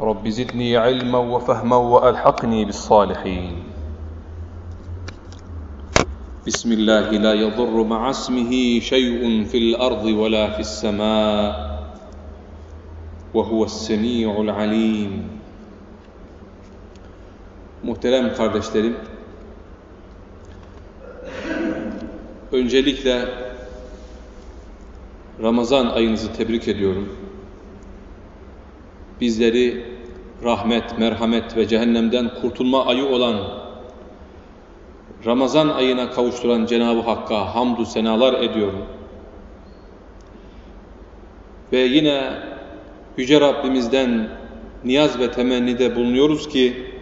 رب زدني علما وفهما وألحقني بالصالحين بسم الله لا يضر مع اسمه شيء في الأرض ولا في السماء وهو السميع العليم Muhterem kardeşlerim, öncelikle Ramazan ayınızı tebrik ediyorum. Bizleri rahmet, merhamet ve cehennemden kurtulma ayı olan Ramazan ayına kavuşturan Cenab-ı Hakk'a hamdü senalar ediyorum. Ve yine Yüce Rabbimizden niyaz ve temennide bulunuyoruz ki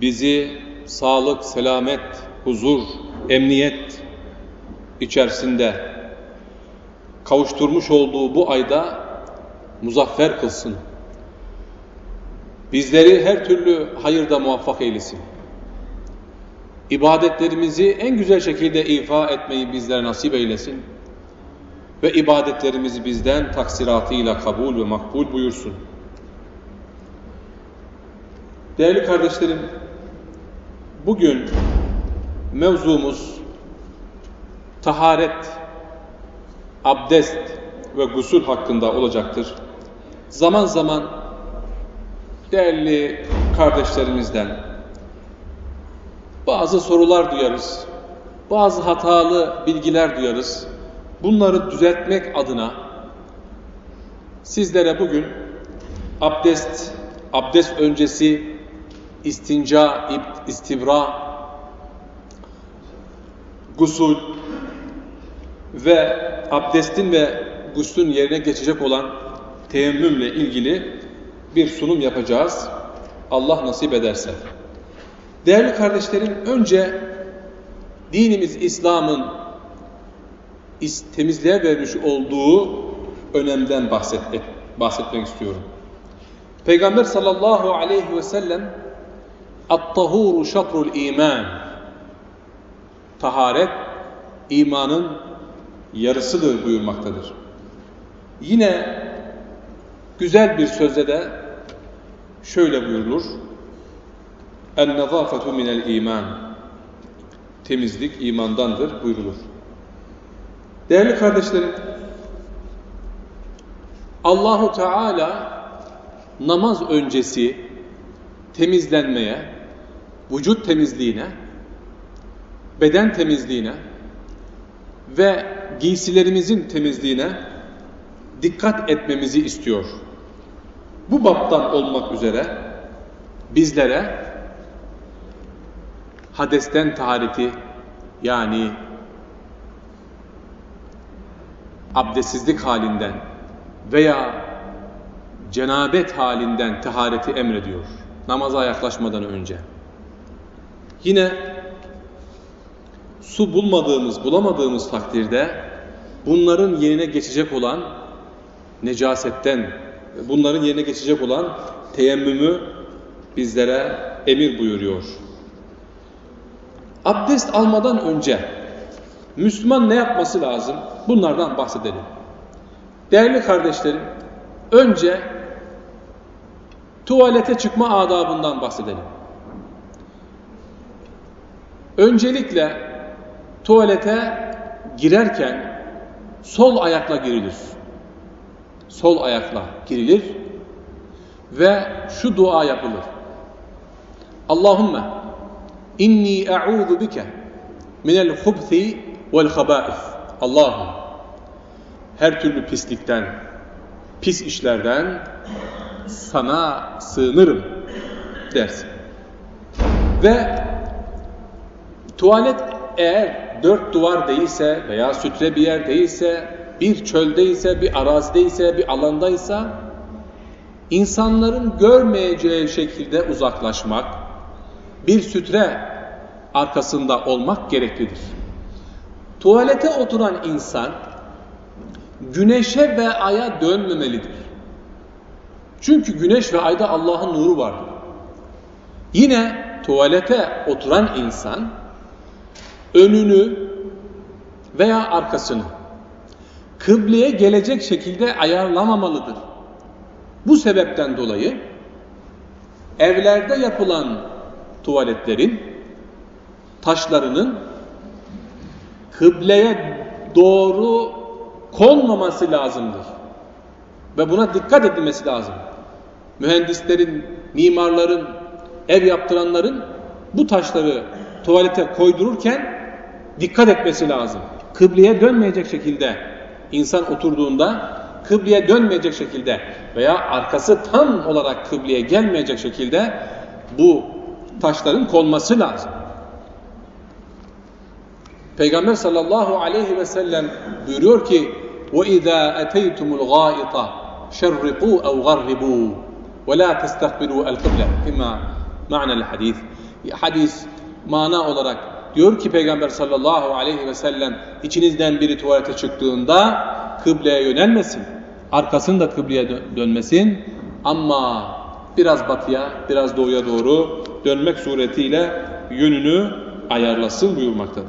bizi sağlık, selamet, huzur, emniyet içerisinde kavuşturmuş olduğu bu ayda muzaffer kılsın. Bizleri her türlü hayırda muvaffak eylesin. İbadetlerimizi en güzel şekilde ifa etmeyi bizlere nasip eylesin. Ve ibadetlerimizi bizden taksiratıyla kabul ve makbul buyursun. Değerli kardeşlerim, bugün mevzumuz taharet, abdest ve gusül hakkında olacaktır. Zaman zaman değerli kardeşlerimizden bazı sorular duyarız, bazı hatalı bilgiler duyarız. Bunları düzeltmek adına sizlere bugün abdest, abdest öncesi istinca, istibra, gusul ve abdestin ve guslün yerine geçecek olan teyemmümle ilgili bir sunum yapacağız. Allah nasip ederse. Değerli kardeşlerim, önce dinimiz İslam'ın temizliğe vermiş olduğu önemden bahset, bahsetmek istiyorum. Peygamber sallallahu aleyhi ve sellem At-tahuru şatrul iman Taharet imanın yarısıdır buyurmaktadır. Yine güzel bir sözde de şöyle buyurulur. En-nezafetu minel iman. Temizlik imandandır buyurulur. Değerli kardeşlerim, Allahu Teala namaz öncesi temizlenmeye, vücut temizliğine, beden temizliğine ve giysilerimizin temizliğine dikkat etmemizi istiyor. Bu baptan olmak üzere bizlere hadesten tahareti yani abdestsizlik halinden veya cenabet halinden tahareti emrediyor. Namaza yaklaşmadan önce. Yine su bulmadığımız, bulamadığımız takdirde bunların yerine geçecek olan necasetten, bunların yerine geçecek olan teyemmümü bizlere emir buyuruyor. Abdest almadan önce Müslüman ne yapması lazım? Bunlardan bahsedelim. Değerli kardeşlerim, önce tuvalete çıkma adabından bahsedelim. Öncelikle tuvalete girerken sol ayakla girilir. Sol ayakla girilir ve şu dua yapılır. Allahümme inni e'udhu bike minel hubthi vel haba'if. Allah'ım her türlü pislikten, pis işlerden sana sığınırım dersin. Ve tuvalet eğer dört duvar değilse veya sütre bir yer değilse, bir çöldeyse, bir arazideyse, bir alandaysa insanların görmeyeceği şekilde uzaklaşmak, bir sütre arkasında olmak gereklidir. Tuvalete oturan insan güneşe ve aya dönmemelidir. Çünkü güneş ve ayda Allah'ın nuru vardır. Yine tuvalete oturan insan önünü veya arkasını kıbleye gelecek şekilde ayarlamamalıdır. Bu sebepten dolayı evlerde yapılan tuvaletlerin taşlarının kıbleye doğru konmaması lazımdır. Ve buna dikkat edilmesi lazım. Mühendislerin, mimarların, ev yaptıranların bu taşları tuvalete koydururken dikkat etmesi lazım. Kıbleye dönmeyecek şekilde insan oturduğunda kıbleye dönmeyecek şekilde veya arkası tam olarak kıbleye gelmeyecek şekilde bu taşların konması lazım. Peygamber sallallahu aleyhi ve sellem buyuruyor ki وَاِذَا اَتَيْتُمُ الْغَائِطَ شَرِّقُوا اَوْ غَرِّبُوا وَلَا تَسْتَقْبِلُوا الْقِبْلَ فِمَا مَعْنَ الْحَدِيث Hadis mana olarak diyor ki Peygamber sallallahu aleyhi ve sellem içinizden biri tuvalete çıktığında kıbleye yönelmesin. Arkasını da kıbleye dönmesin. Ama biraz batıya, biraz doğuya doğru dönmek suretiyle yönünü ayarlasın buyurmaktadır.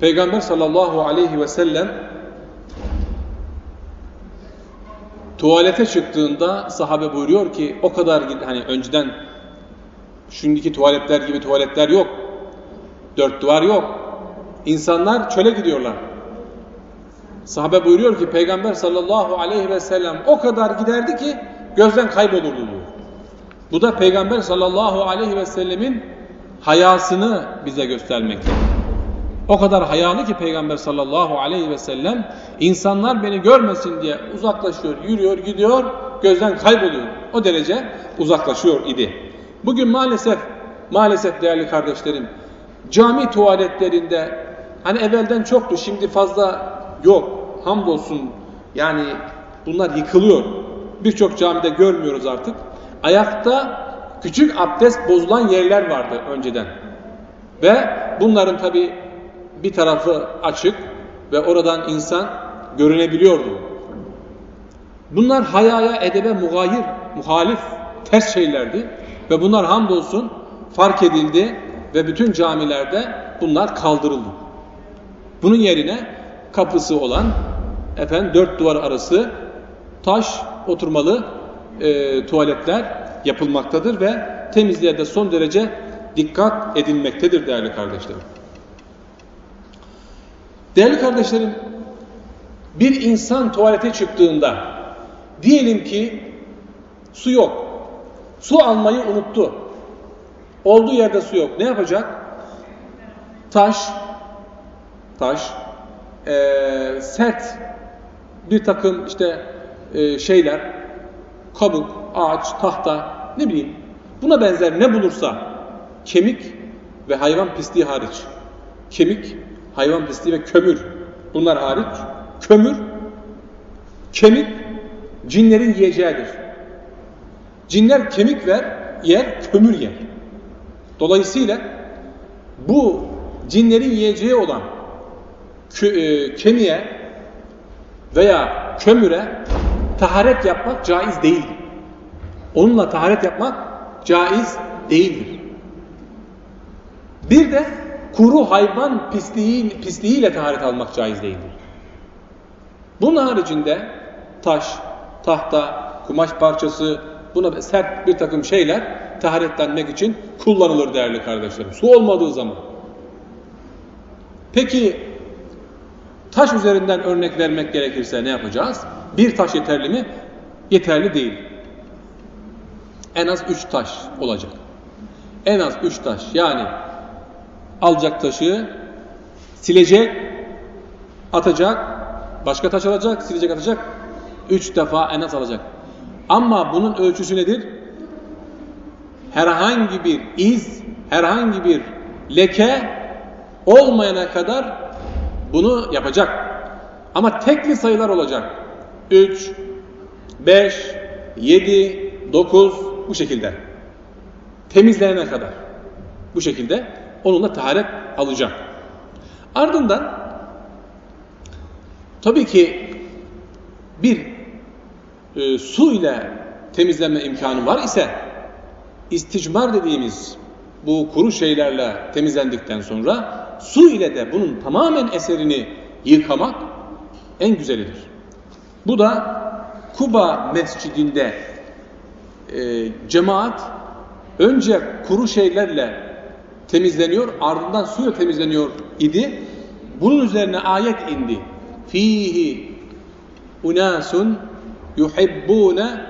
Peygamber sallallahu aleyhi ve sellem tuvalete çıktığında sahabe buyuruyor ki o kadar hani önceden şimdiki tuvaletler gibi tuvaletler yok. Dört duvar yok. İnsanlar çöle gidiyorlar. Sahabe buyuruyor ki Peygamber sallallahu aleyhi ve sellem o kadar giderdi ki gözden kaybolurdu diyor. Bu da Peygamber sallallahu aleyhi ve sellemin hayasını bize göstermekte. O kadar hayalı ki Peygamber sallallahu aleyhi ve sellem insanlar beni görmesin diye uzaklaşıyor, yürüyor, gidiyor, gözden kayboluyor. O derece uzaklaşıyor idi. Bugün maalesef, maalesef değerli kardeşlerim, cami tuvaletlerinde hani evvelden çoktu, şimdi fazla yok. Hamdolsun yani bunlar yıkılıyor. Birçok camide görmüyoruz artık. Ayakta küçük abdest bozulan yerler vardı önceden. Ve bunların tabi bir tarafı açık ve oradan insan görünebiliyordu. Bunlar hayaya, edebe mugayir, muhalif, ters şeylerdi. Ve bunlar hamdolsun fark edildi ve bütün camilerde bunlar kaldırıldı. Bunun yerine kapısı olan efendim dört duvar arası taş oturmalı e, tuvaletler yapılmaktadır ve temizliğe de son derece dikkat edilmektedir değerli kardeşlerim. Değerli kardeşlerim, bir insan tuvalete çıktığında diyelim ki su yok. Su almayı unuttu. Olduğu yerde su yok. Ne yapacak? Taş, taş, e, sert bir takım işte e, şeyler, kabuk, ağaç, tahta, ne bileyim buna benzer ne bulursa kemik ve hayvan pisliği hariç. Kemik, hayvan pisliği ve kömür bunlar hariç. Kömür, kemik cinlerin yiyeceğidir. Cinler kemik ver, yer, kömür yer. Dolayısıyla bu cinlerin yiyeceği olan e, kemiğe veya kömüre taharet yapmak caiz değildir. Onunla taharet yapmak caiz değildir. Bir de kuru hayvan pisliği, pisliğiyle taharet almak caiz değildir. Bunun haricinde taş, tahta, kumaş parçası, buna sert bir takım şeyler taharetlenmek için kullanılır değerli kardeşlerim. Su olmadığı zaman. Peki taş üzerinden örnek vermek gerekirse ne yapacağız? Bir taş yeterli mi? Yeterli değil. En az üç taş olacak. En az üç taş. Yani alacak taşı, silecek, atacak, başka taş alacak, silecek atacak. Üç defa en az alacak. Ama bunun ölçüsü nedir? Herhangi bir iz, herhangi bir leke olmayana kadar bunu yapacak. Ama tekli sayılar olacak. 3, 5, 7, 9 bu şekilde. Temizlenene kadar. Bu şekilde onunla taharet alacak. Ardından tabii ki bir e, su ile temizlenme imkanı var ise isticmar dediğimiz bu kuru şeylerle temizlendikten sonra su ile de bunun tamamen eserini yıkamak en güzelidir. Bu da Kuba mescidinde e, cemaat önce kuru şeylerle temizleniyor, ardından suyla temizleniyor idi. Bunun üzerine ayet indi. Fihi unasun yuhibbune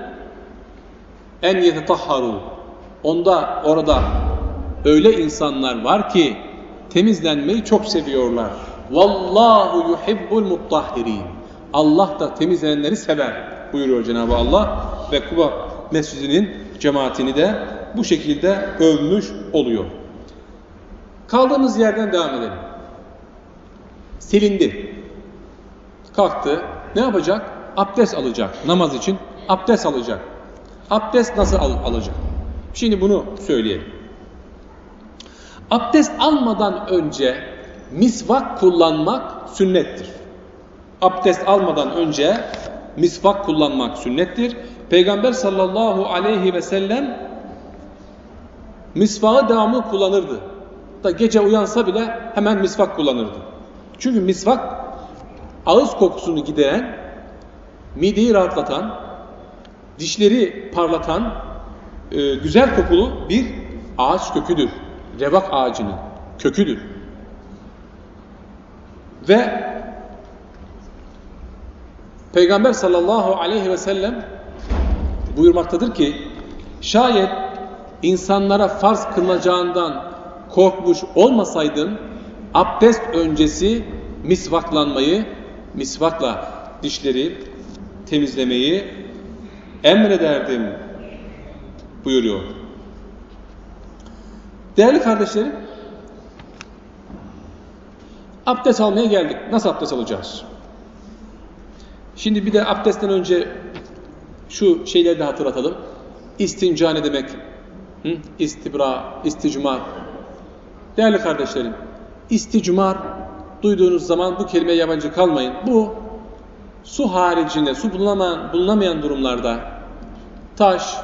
en yetetahharu. Onda orada öyle insanlar var ki temizlenmeyi çok seviyorlar. Vallahu yuhibbul muttahhirin. Allah da temizlenenleri sever buyuruyor Cenab-ı Allah ve Kuba Mescidi'nin cemaatini de bu şekilde övmüş oluyor. Kaldığımız yerden devam edelim. Silindi. Kalktı. Ne yapacak? Abdest alacak. Namaz için abdest alacak. Abdest nasıl al alacak? Şimdi bunu söyleyelim. Abdest almadan önce misvak kullanmak sünnettir. Abdest almadan önce misvak kullanmak sünnettir. Peygamber sallallahu aleyhi ve sellem misvağı devamlı kullanırdı. Da gece uyansa bile hemen misvak kullanırdı. Çünkü misvak ağız kokusunu gideren, mideyi rahatlatan, dişleri parlatan, e, güzel kokulu bir ağaç köküdür. Revak ağacının köküdür. Ve Peygamber sallallahu aleyhi ve sellem buyurmaktadır ki şayet insanlara farz kılınacağından korkmuş olmasaydım abdest öncesi misvaklanmayı, misvakla dişleri temizlemeyi emrederdim buyuruyor. Değerli kardeşlerim, abdest almaya geldik. Nasıl abdest alacağız? Şimdi bir de abdestten önce şu şeyleri de hatırlatalım. İstinca ne demek? Hı? İstibra, isticmar. Değerli kardeşlerim, isticmar duyduğunuz zaman bu kelimeye yabancı kalmayın. Bu su haricinde, su bulunamayan, bulunamayan durumlarda taş,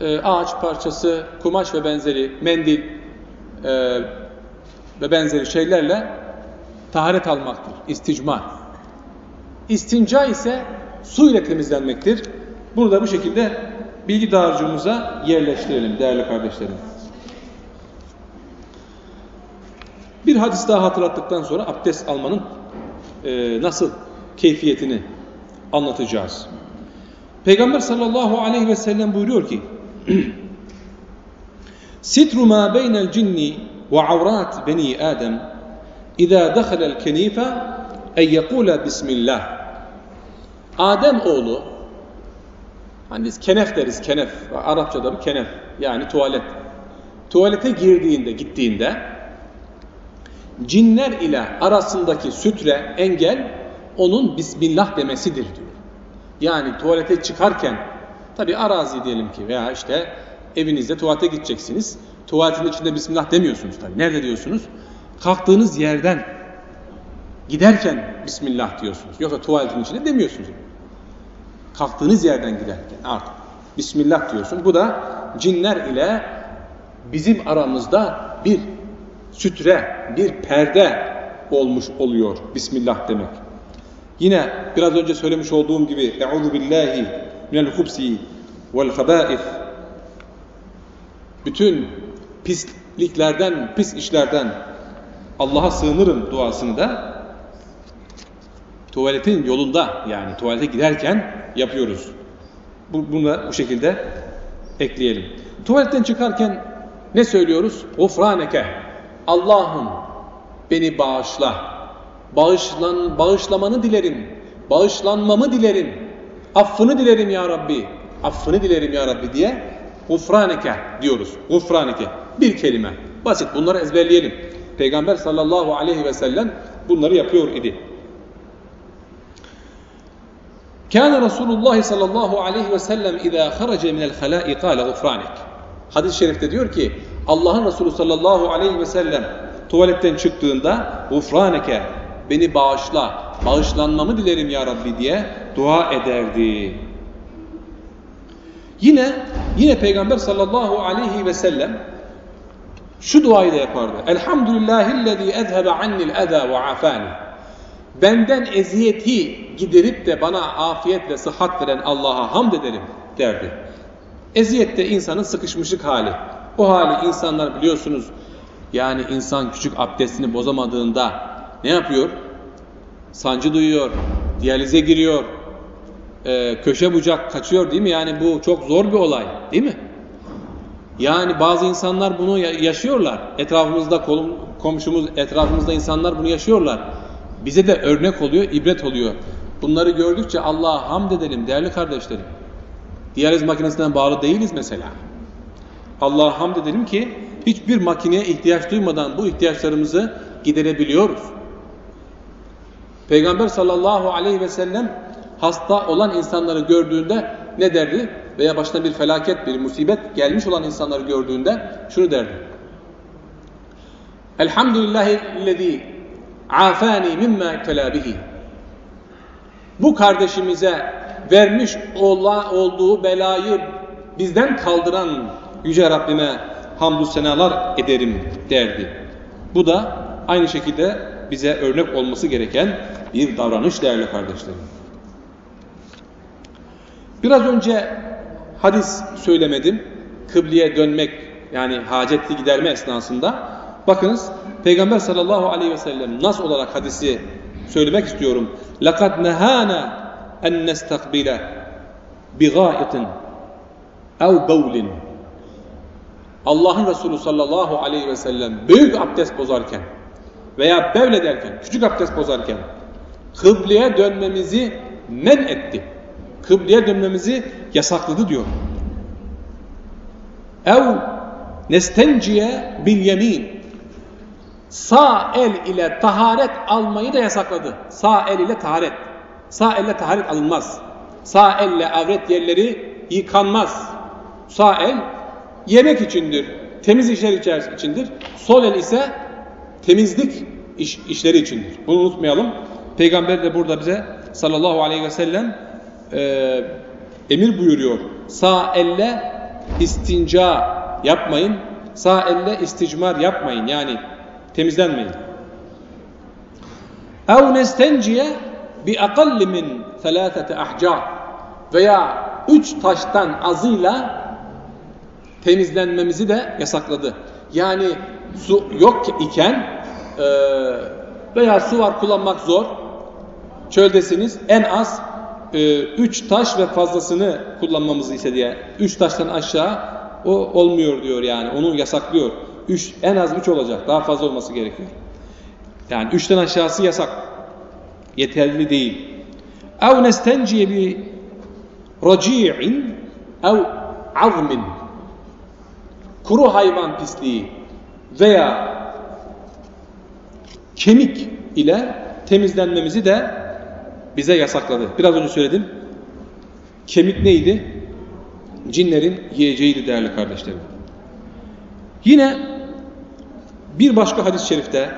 e, ağaç parçası, kumaş ve benzeri, mendil e, ve benzeri şeylerle taharet almaktır. İsticmar. İstinca ise su ile temizlenmektir. Bunu da bu şekilde bilgi dağarcığımıza yerleştirelim değerli kardeşlerim. Bir hadis daha hatırlattıktan sonra abdest almanın e, nasıl keyfiyetini anlatacağız. Peygamber sallallahu aleyhi ve sellem buyuruyor ki Sitru ma beynel cinni ve avrat beni Adem İza dehalel kenife en yekule bismillah Adem oğlu hani biz kenef deriz kenef. Arapçada bu kenef. Yani tuvalet. Tuvalete girdiğinde, gittiğinde cinler ile arasındaki sütre, engel onun Bismillah demesidir diyor. Yani tuvalete çıkarken tabi arazi diyelim ki veya işte evinizde tuvalete gideceksiniz. Tuvaletin içinde Bismillah demiyorsunuz tabi. Nerede diyorsunuz? Kalktığınız yerden giderken Bismillah diyorsunuz. Yoksa tuvaletin içinde demiyorsunuz. Kalktığınız yerden giderken artık Bismillah diyorsun. Bu da cinler ile bizim aramızda bir sütre, bir perde olmuş oluyor Bismillah demek. Yine biraz önce söylemiş olduğum gibi Euzu billahi minel hubsi vel habaif bütün pisliklerden, pis işlerden Allah'a sığınırım duasını da tuvaletin yolunda yani tuvalete giderken yapıyoruz. Bunu da bu şekilde ekleyelim. Tuvaletten çıkarken ne söylüyoruz? Ufraneke. Allah'ım beni bağışla. Bağışlan, bağışlamanı dilerim. Bağışlanmamı dilerim. Affını dilerim ya Rabbi. Affını dilerim ya Rabbi diye gufraneke diyoruz. Gufraneke. Bir kelime. Basit. Bunları ezberleyelim. Peygamber sallallahu aleyhi ve sellem bunları yapıyor idi. Kâne Resulullah sallallahu aleyhi ve sellem izâ kharace minel halâi kâle gufranik. Hadis-i şerifte diyor ki Allah'ın Resulü sallallahu aleyhi ve sellem tuvaletten çıktığında gufraneke beni bağışla, bağışlanmamı dilerim ya Rabbi diye dua ederdi. Yine yine Peygamber sallallahu aleyhi ve sellem şu duayı da yapardı. Elhamdülillahillezî ezhebe annil eza ve afani. Benden eziyeti giderip de bana afiyet ve sıhhat veren Allah'a hamd ederim derdi. Eziyette insanın sıkışmışlık hali. O hali insanlar biliyorsunuz yani insan küçük abdestini bozamadığında ne yapıyor? Sancı duyuyor, diyalize giriyor, e, köşe bucak kaçıyor değil mi? Yani bu çok zor bir olay değil mi? Yani bazı insanlar bunu yaşıyorlar. Etrafımızda komşumuz, etrafımızda insanlar bunu yaşıyorlar. Bize de örnek oluyor, ibret oluyor. Bunları gördükçe Allah'a hamd edelim değerli kardeşlerim. Diyaliz makinesinden bağlı değiliz mesela. Allah'a hamd edelim ki hiçbir makineye ihtiyaç duymadan bu ihtiyaçlarımızı giderebiliyoruz. Peygamber sallallahu aleyhi ve sellem hasta olan insanları gördüğünde ne derdi? Veya başına bir felaket, bir musibet gelmiş olan insanları gördüğünde şunu derdi. Elhamdülillahillezî afani mimma bihi. Bu kardeşimize vermiş olduğu belayı bizden kaldıran Yüce Rabbime hamdü senalar ederim derdi. Bu da aynı şekilde bize örnek olması gereken bir davranış değerli kardeşlerim. Biraz önce hadis söylemedim. Kıbleye dönmek yani hacetli giderme esnasında bakınız Peygamber sallallahu aleyhi ve sellem nas olarak hadisi söylemek istiyorum. Lakat nehana en nestakbile bi gâitin ev. Allah'ın Resulü sallallahu aleyhi ve sellem büyük abdest bozarken veya bevlederken, küçük abdest bozarken kıbleye dönmemizi men etti. Kıbleye dönmemizi yasakladı diyor. Ev nestenciye bil yemin sağ el ile taharet almayı da yasakladı. Sağ el ile taharet. Sağ elle taharet alınmaz. Sağ elle avret yerleri yıkanmaz. Sağ el yemek içindir, temiz işler içindir. Sol el ise temizlik iş, işleri içindir. Bunu unutmayalım. Peygamber de burada bize sallallahu aleyhi ve sellem e, emir buyuruyor. Sağ elle istinca yapmayın. Sağ elle isticmar yapmayın. Yani temizlenmeyin. اَوْ نَسْتَنْجِيَ بِاَقَلِّ مِنْ ثَلَاثَةِ اَحْجَارٍ Veya üç taştan azıyla temizlenmemizi de yasakladı. Yani su yok iken e, veya su var kullanmak zor. Çöldesiniz. En az 3 e, taş ve fazlasını kullanmamızı istediği 3 taştan aşağı o olmuyor diyor yani. Onu yasaklıyor. 3 en az 3 olacak. Daha fazla olması gerekiyor. Yani 3'ten aşağısı yasak. Yeterli değil. Ev nestenciye bi raci'in ev azmin. Kuru hayvan pisliği veya kemik ile temizlenmemizi de bize yasakladı. Biraz önce söyledim. Kemik neydi? Cinlerin yiyeceğiydi değerli kardeşlerim. Yine bir başka hadis-i şerifte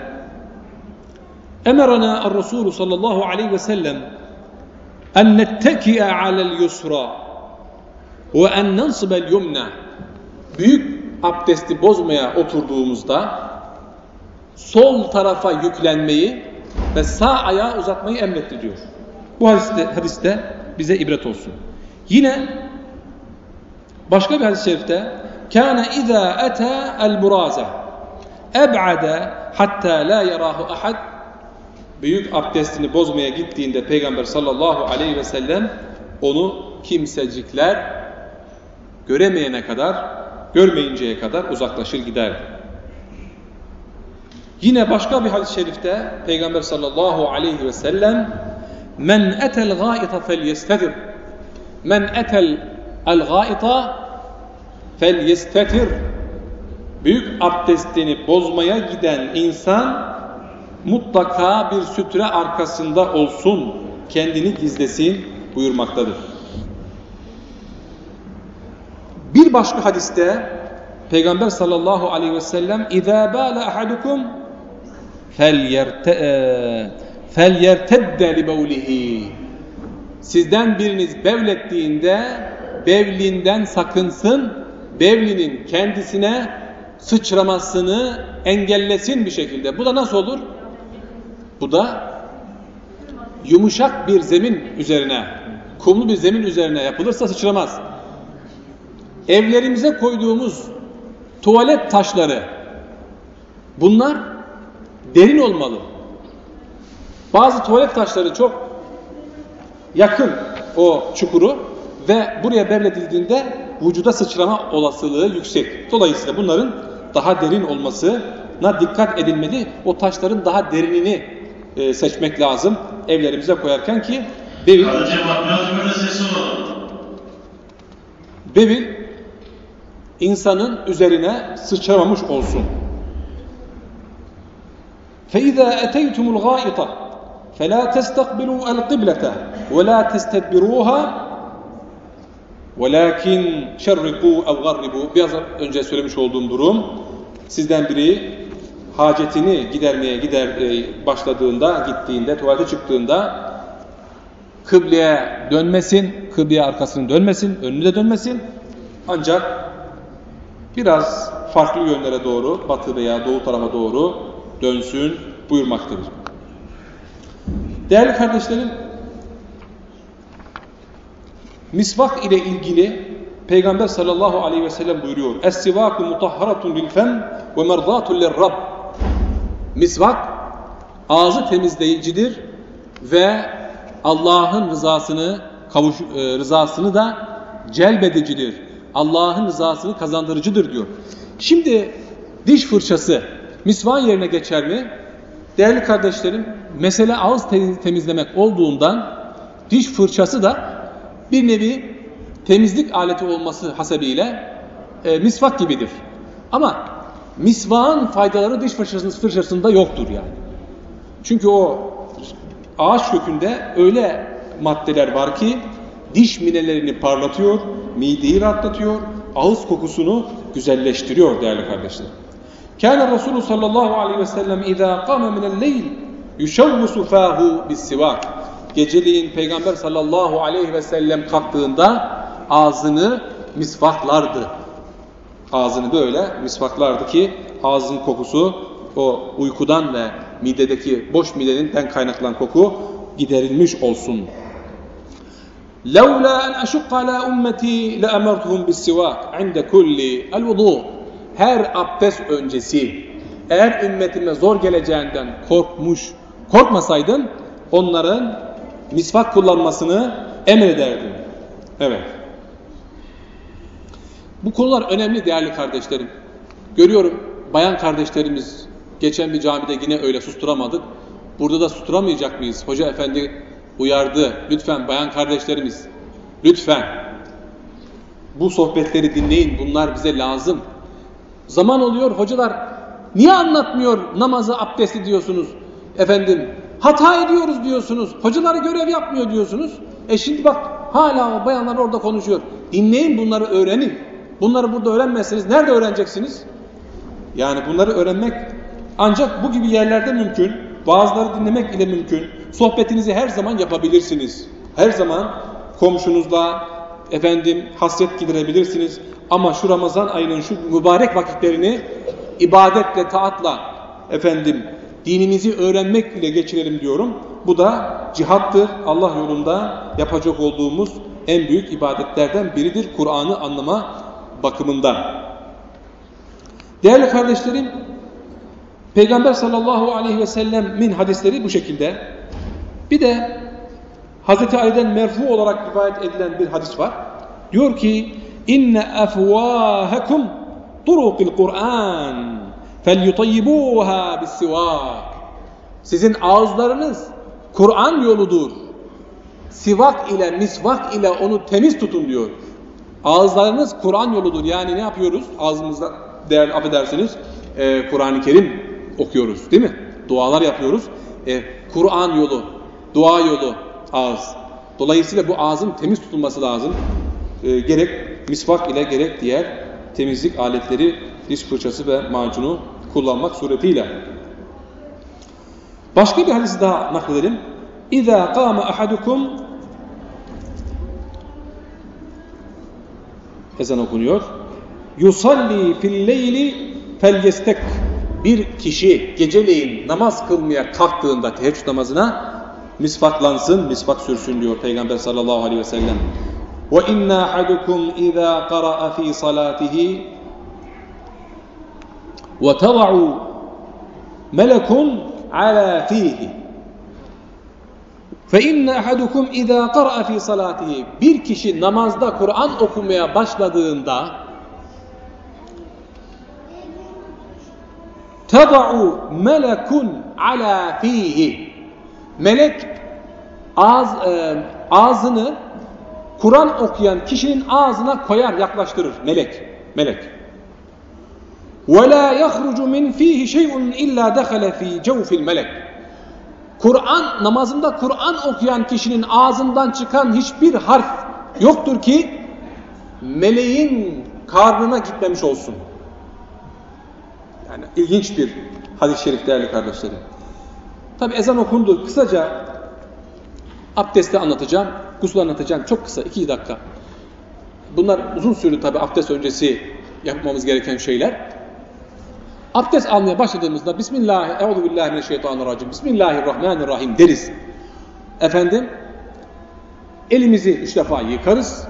Emerana er-Resul sallallahu aleyhi ve sellem en netteki'e alel yusra ve en nansibel yumna büyük abdesti bozmaya oturduğumuzda sol tarafa yüklenmeyi ve sağ ayağı uzatmayı emretti diyor. Bu hadiste, hadiste bize ibret olsun. Yine başka bir hadis-i şerifte kâne izâ etâ el-murâze eb'ade hatta la yarahu ahad büyük abdestini bozmaya gittiğinde Peygamber sallallahu aleyhi ve sellem onu kimsecikler göremeyene kadar, görmeyinceye kadar uzaklaşır gider. Yine başka bir hadis-i şerifte Peygamber sallallahu aleyhi ve sellem men etel gâita fel yestetir men etel el gâita fel yestetir büyük abdestini bozmaya giden insan mutlaka bir sütre arkasında olsun, kendini gizlesin buyurmaktadır. Bir başka hadiste Peygamber sallallahu aleyhi ve sellem اِذَا بَالَ اَحَدُكُمْ فَلْيَرْتَدَّ لِبَوْلِهِ Sizden biriniz bevlettiğinde bevlinden sakınsın, bevlinin kendisine sıçramasını engellesin bir şekilde. Bu da nasıl olur? Bu da yumuşak bir zemin üzerine, kumlu bir zemin üzerine yapılırsa sıçramaz. Evlerimize koyduğumuz tuvalet taşları bunlar derin olmalı. Bazı tuvalet taşları çok yakın o çukuru ve buraya devredildiğinde vücuda sıçrama olasılığı yüksek. Dolayısıyla bunların daha derin olmasına dikkat edilmeli. O taşların daha derinini e, seçmek lazım evlerimize koyarken ki bevil, bevil insanın üzerine sıçramamış olsun. فَاِذَا اَتَيْتُمُ الْغَائِطَ فَلَا تَسْتَقْبِلُوا الْقِبْلَةَ وَلَا تَسْتَدْبِرُوهَا وَلَكِنْ شَرِّقُوا اَوْ غَرِّبُوا Biraz önce söylemiş olduğum durum. Sizden biri hacetini gidermeye gider e, başladığında, gittiğinde, tuvalete çıktığında kıbleye dönmesin, kıbleye arkasını dönmesin, önünü de dönmesin. Ancak biraz farklı yönlere doğru, batı veya doğu tarafa doğru dönsün buyurmaktadır. Değerli kardeşlerim, misvak ile ilgili Peygamber sallallahu aleyhi ve sellem buyuruyor. Es-sivaku mutahharatun lil fem ve merdatun lirrab. Misvak ağzı temizleyicidir ve Allah'ın rızasını kavuş, e, rızasını da celbedicidir. Allah'ın rızasını kazandırıcıdır diyor. Şimdi diş fırçası misvan yerine geçer mi? Değerli kardeşlerim, mesele ağız temizlemek olduğundan diş fırçası da bir nevi temizlik aleti olması hasebiyle e, misvak gibidir. Ama misvağın faydaları diş fırçasının fırçasında yoktur yani. Çünkü o ağaç kökünde öyle maddeler var ki diş minelerini parlatıyor, mideyi rahatlatıyor, ağız kokusunu güzelleştiriyor değerli kardeşler. Kâne Resulü sallallahu aleyhi ve sellem izâ kâme minel-leyl yuşavvusu fâhu bis-sivâk. Geceliğin Peygamber sallallahu aleyhi ve sellem kalktığında ağzını misvaklardı. Ağzını böyle misvaklardı ki ağzın kokusu o uykudan ve midedeki boş mideden kaynaklanan koku giderilmiş olsun. لولا أن أشق على أمتي لأمرتهم بالسواك عند كل الوضوء her abdest öncesi eğer ümmetime zor geleceğinden korkmuş korkmasaydım onların misvak kullanmasını emrederdim. Evet. Bu konular önemli değerli kardeşlerim. Görüyorum bayan kardeşlerimiz geçen bir camide yine öyle susturamadık. Burada da susturamayacak mıyız? Hoca efendi uyardı. Lütfen bayan kardeşlerimiz lütfen bu sohbetleri dinleyin. Bunlar bize lazım. Zaman oluyor hocalar niye anlatmıyor namazı abdesti diyorsunuz. Efendim hata ediyoruz diyorsunuz. Hocalar görev yapmıyor diyorsunuz. E şimdi bak hala bayanlar orada konuşuyor. Dinleyin bunları öğrenin. Bunları burada öğrenmezseniz nerede öğreneceksiniz? Yani bunları öğrenmek ancak bu gibi yerlerde mümkün. Bazıları dinlemek ile mümkün. Sohbetinizi her zaman yapabilirsiniz. Her zaman komşunuzla efendim hasret giderebilirsiniz. Ama şu Ramazan ayının şu mübarek vakitlerini ibadetle, taatla efendim dinimizi öğrenmek ile geçirelim diyorum. Bu da cihattır. Allah yolunda yapacak olduğumuz en büyük ibadetlerden biridir. Kur'an'ı anlama bakımından. Değerli kardeşlerim, Peygamber sallallahu aleyhi ve sellem'in hadisleri bu şekilde. Bir de Hazreti Ali'den merfu olarak rivayet edilen bir hadis var. Diyor ki, inne efvahekum turukil Kur'an felyutayyibuha bis-sivak. Sizin ağızlarınız Kur'an yoludur. Sivak ile, misvak ile onu temiz tutun diyor. Ağızlarınız Kur'an yoludur. Yani ne yapıyoruz? Ağzımızda değerli affedersiniz e, Kur'an-ı Kerim okuyoruz değil mi? Dualar yapıyoruz. E, Kur'an yolu, dua yolu ağız. Dolayısıyla bu ağzın temiz tutulması lazım. E, gerek misvak ile gerek diğer temizlik aletleri, diş fırçası ve macunu kullanmak suretiyle. Başka bir hadis daha nakledelim. İza qama ahadukum ezan okunuyor. Yusalli fil leyli felyestek bir kişi geceleyin namaz kılmaya kalktığında teheccüd namazına misvaklansın, misvak sürsün diyor Peygamber sallallahu aleyhi ve sellem. İza qara'a fi salatihi ve tada'u melekun ala fihi fe inne ahadukum iza qara'a fi salatihi bir kişi namazda Kur'an okumaya başladığında tada'u melekun ala fihi melek ağız, e, ağzını Kur'an okuyan kişinin ağzına koyar, yaklaştırır melek. Melek. وَلَا يَخْرُجُ مِنْ ف۪يهِ شَيْءٌ اِلَّا دَخَلَ ف۪ي جَوْفِ الْمَلَكِ Kur'an, namazında Kur'an okuyan kişinin ağzından çıkan hiçbir harf yoktur ki meleğin karnına gitmemiş olsun. Yani ilginç bir hadis-i şerif değerli kardeşlerim. Tabi ezan okundu. Kısaca abdesti anlatacağım, gusül anlatacağım. Çok kısa, iki dakika. Bunlar uzun sürdü tabi abdest öncesi yapmamız gereken şeyler. Abdest almaya başladığımızda Bismillah, Bismillahirrahmanirrahim deriz. Efendim, elimizi üç defa yıkarız.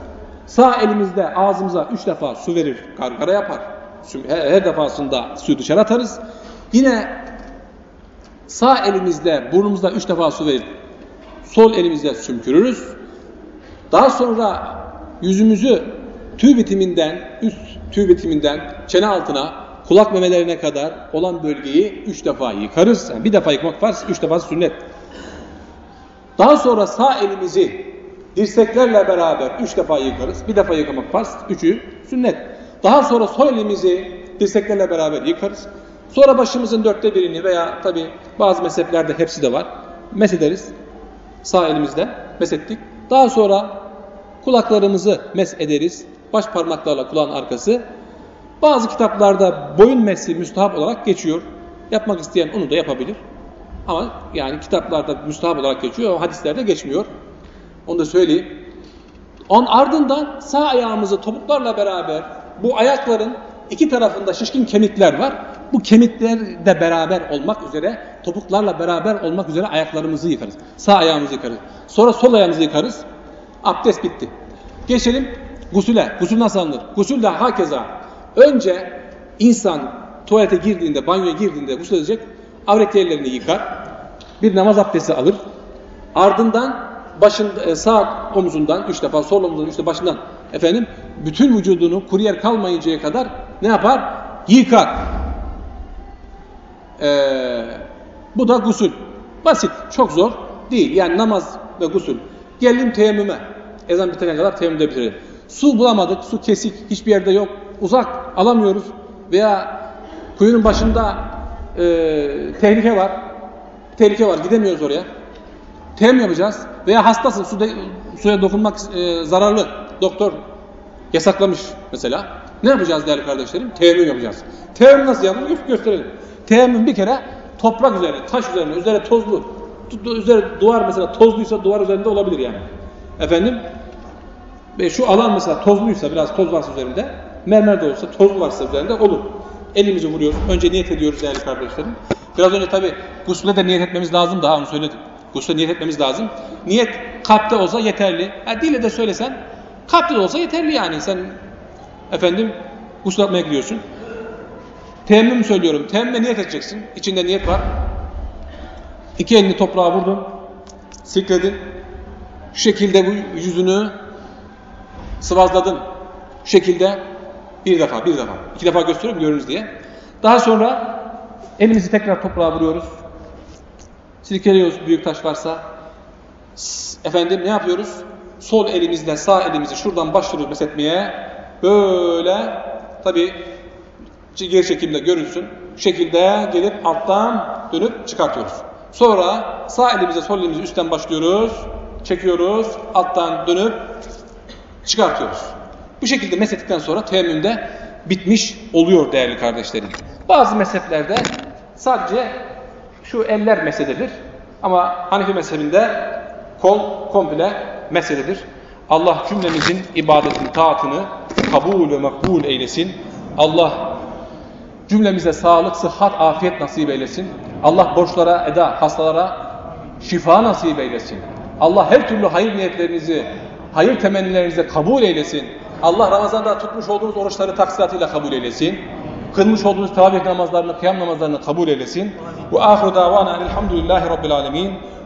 Sağ elimizde ağzımıza üç defa su verir, gargara yapar. Her, defasında suyu dışarı atarız. Yine sağ elimizde burnumuzda üç defa su verir. Sol elimizde sümkürürüz. Daha sonra yüzümüzü tüy bitiminden, üst tüy bitiminden çene altına, kulak memelerine kadar olan bölgeyi üç defa yıkarız. Yani bir defa yıkmak farz, üç defa sünnet. Daha sonra sağ elimizi dirseklerle beraber üç defa yıkarız. Bir defa yıkamak farz, üçü sünnet. Daha sonra sol elimizi dirseklerle beraber yıkarız. Sonra başımızın dörtte birini veya tabi bazı mezheplerde hepsi de var. Mesederiz. Sağ elimizde mesettik. Daha sonra kulaklarımızı mes ederiz. Baş parmaklarla kulağın arkası. Bazı kitaplarda boyun mesi müstahap olarak geçiyor. Yapmak isteyen onu da yapabilir. Ama yani kitaplarda müstahap olarak geçiyor. Hadislerde geçmiyor. Onu da söyleyeyim. On ardından sağ ayağımızı topuklarla beraber bu ayakların iki tarafında şişkin kemikler var. Bu kemikler de beraber olmak üzere, topuklarla beraber olmak üzere ayaklarımızı yıkarız. Sağ ayağımızı yıkarız. Sonra sol ayağımızı yıkarız. Abdest bitti. Geçelim gusüle. Gusül nasıl alınır? Gusül de hakeza. Önce insan tuvalete girdiğinde, banyoya girdiğinde gusül edecek. Avret yerlerini yıkar. Bir namaz abdesti alır. Ardından başın e, sağ omuzundan üç defa, sol omuzundan üç defa başından efendim bütün vücudunu kuru yer kalmayıncaya kadar ne yapar? Yıkar. Ee, bu da gusül. Basit, çok zor değil. Yani namaz ve gusül. Geldim teyemmüme. Ezan bitene kadar teyemmümde bitirelim. Su bulamadık, su kesik, hiçbir yerde yok. Uzak, alamıyoruz. Veya kuyunun başında e, tehlike var. Tehlike var, gidemiyoruz oraya. Teyemmüm yapacağız. Veya hastasın, suya dokunmak e, zararlı. Doktor yasaklamış mesela. Ne yapacağız değerli kardeşlerim? Teyemmüm yapacağız. Teyemmüm nasıl yapılır? Gösterelim. Teyemmüm bir kere toprak üzerine, taş üzerine, üzerine tozlu. Üzeri duvar mesela tozluysa duvar üzerinde olabilir yani. Efendim ve şu alan mesela tozluysa biraz toz varsa üzerinde mermer de olsa toz varsa üzerinde olur. Elimizi vuruyoruz. Önce niyet ediyoruz değerli kardeşlerim. Biraz önce tabi gusule de niyet etmemiz lazım. Daha onu söyledim. Gusule niyet etmemiz lazım. Niyet kalpte olsa yeterli. Ha, dille de söylesen de olsa yeterli yani. Sen efendim gusül yapmaya gidiyorsun. Teyemmüm söylüyorum. Teyemmüme niyet edeceksin. İçinde niyet var. İki elini toprağa vurdun. Sikledin. Şu şekilde bu yüzünü sıvazladın. Şu şekilde bir defa, bir defa. iki defa gösteriyorum görünüz diye. Daha sonra elimizi tekrar toprağa vuruyoruz. Silkeliyoruz büyük taş varsa. Efendim ne yapıyoruz? Sol elimizle sağ elimizi şuradan başlıyoruz mesetmeye. Böyle tabi geri çekimde görünsün. Şu şekilde gelip alttan dönüp çıkartıyoruz. Sonra sağ elimize sol elimizi üstten başlıyoruz. Çekiyoruz. Alttan dönüp çıkartıyoruz. Bu şekilde mesettikten sonra teyemmümde bitmiş oluyor değerli kardeşlerim. Bazı mezheplerde sadece şu eller mesedilir. Ama Hanefi mezhebinde kol komple mesedilir. Allah cümlemizin ibadetini, taatını kabul ve makbul eylesin. Allah cümlemize sağlık, sıhhat, afiyet nasip eylesin. Allah borçlara, eda, hastalara şifa nasip eylesin. Allah her türlü hayır niyetlerinizi, hayır temennilerinizi kabul eylesin. Allah Ramazan'da tutmuş olduğunuz oruçları taksiratıyla kabul eylesin. Kılmış olduğunuz teravih namazlarını, kıyam namazlarını kabul eylesin. Ve ahiru davana elhamdülillahi rabbil alemin.